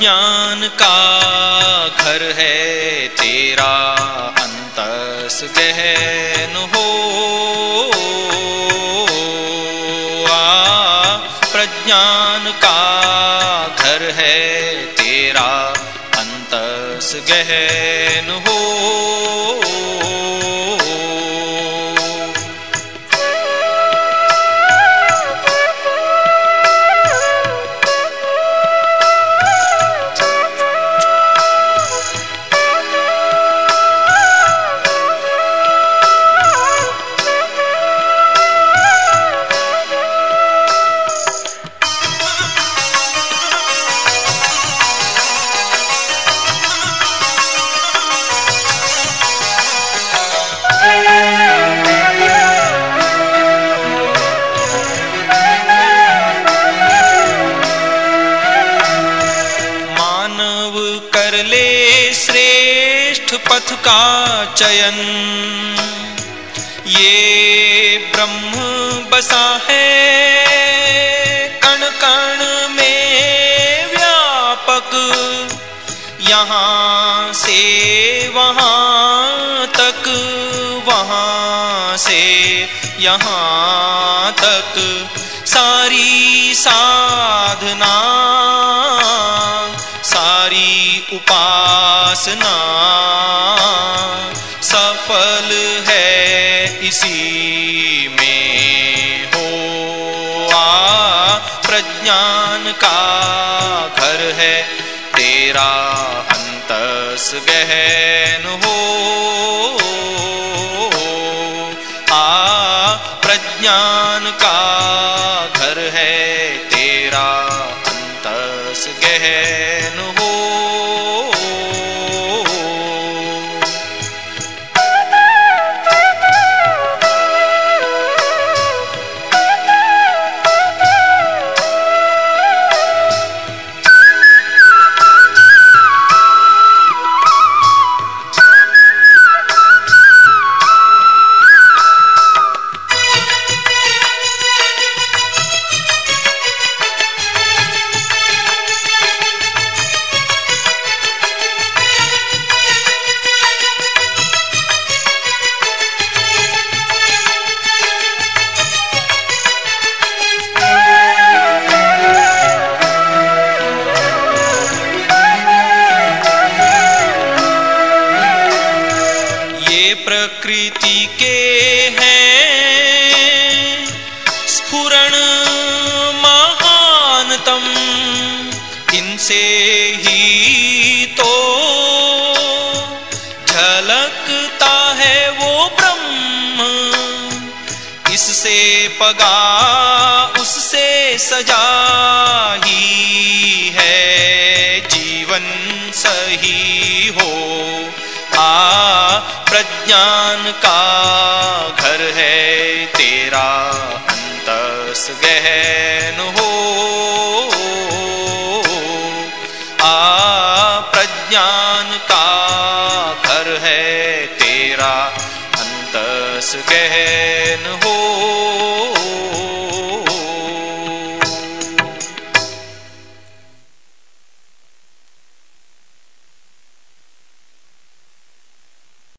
ज्ञान का घर है, तेरा अंतस गहन हो। प्रज्ञान का घर है, तेरा अंतस गहन हो। पथ का चयन। ये ब्रह्म बसा है। कण कण में व्यापक। यहाँ से वहाँ तक, वहाँ से यहाँ तक। सारी साधना, सारी उपासना। इसी में हो आ, प्रज्ञान का घर है। तेरा अंतस गहन हो। आ, प्रज्ञान का घर है। तेरा अंतस गहन हो। प्रकृति के हैं। स्फुरण महानतम, इनसे ही तो झलकता है वो ब्रह्म। इससे पगा, उससे सजा ही है। जीवन सही हो, आ प्रज्ञान का घर है, तेरा अंतस गहन हो। आ, प्रज्ञान का घर है, तेरा अंतस गहन